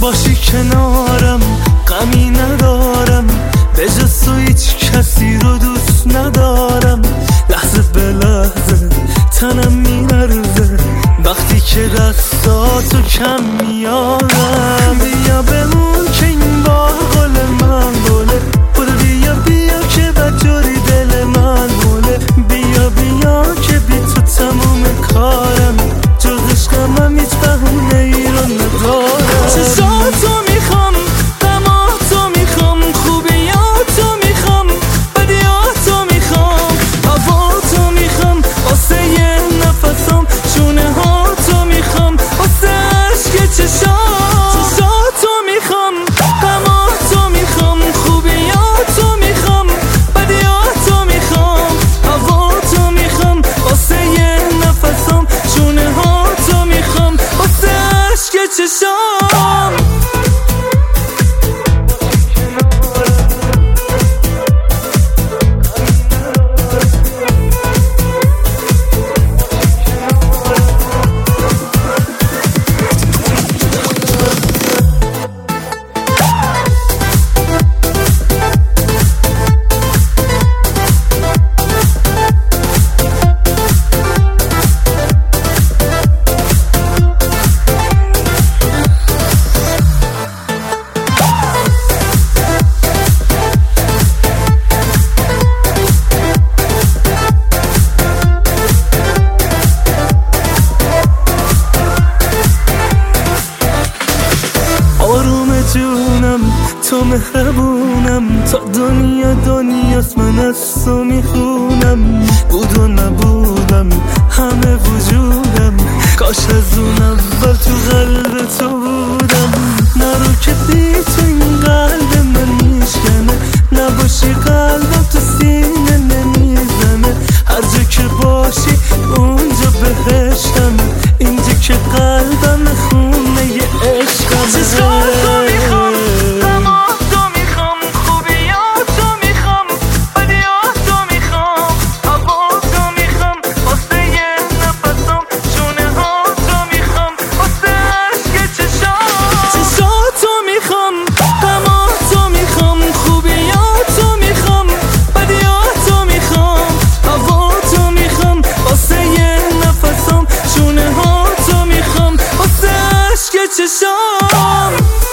باشی کنارم غمی ندارم. به جز تو هیچ کسی رو دوست ندارم. لحظه به لحظه تنم میلرزه. وقتی که دستاتو کم میارم بیا بمون که این با گل من آروم جونم تو مهربونم. تا دنیا دنیاست من از تو می‌خونم. بود و نبودم همه وجودم. کاش از اون اول تو قلب تو بودم. نرو که بی تو این قلب من میشکنه. نباشی قلبم تو سینه نمی‌زنه. هر جا که باشی اونجا بهشتم. اینجا که قلبم خونه ی عشقم Oh.